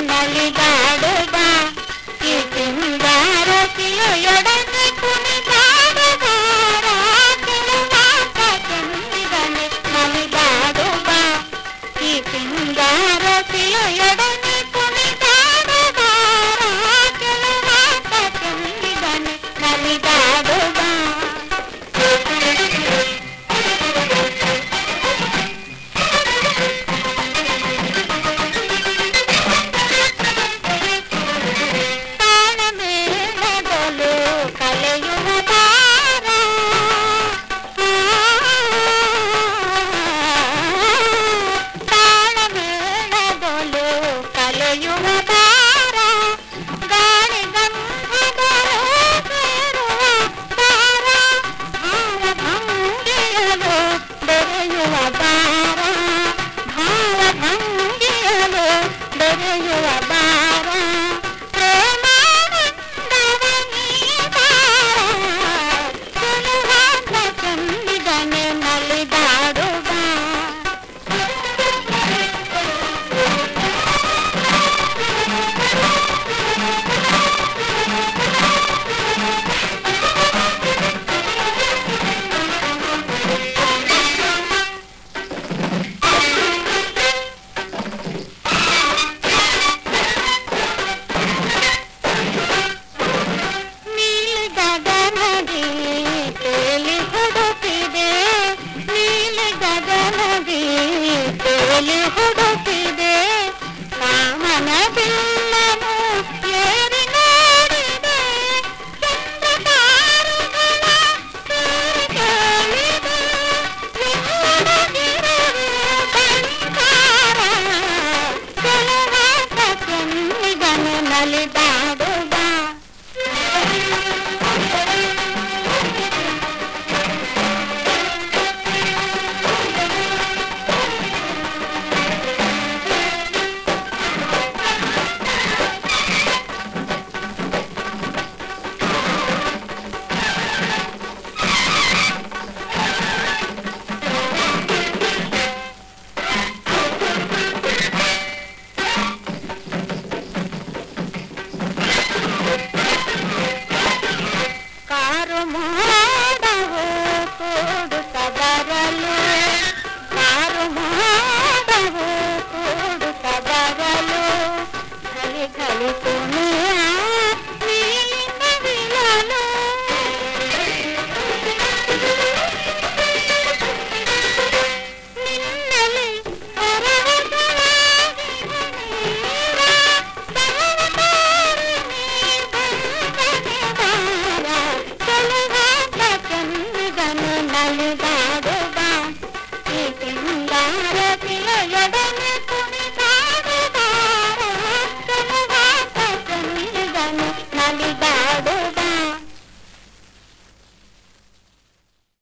मालिका ಕಿಲ ಯಡ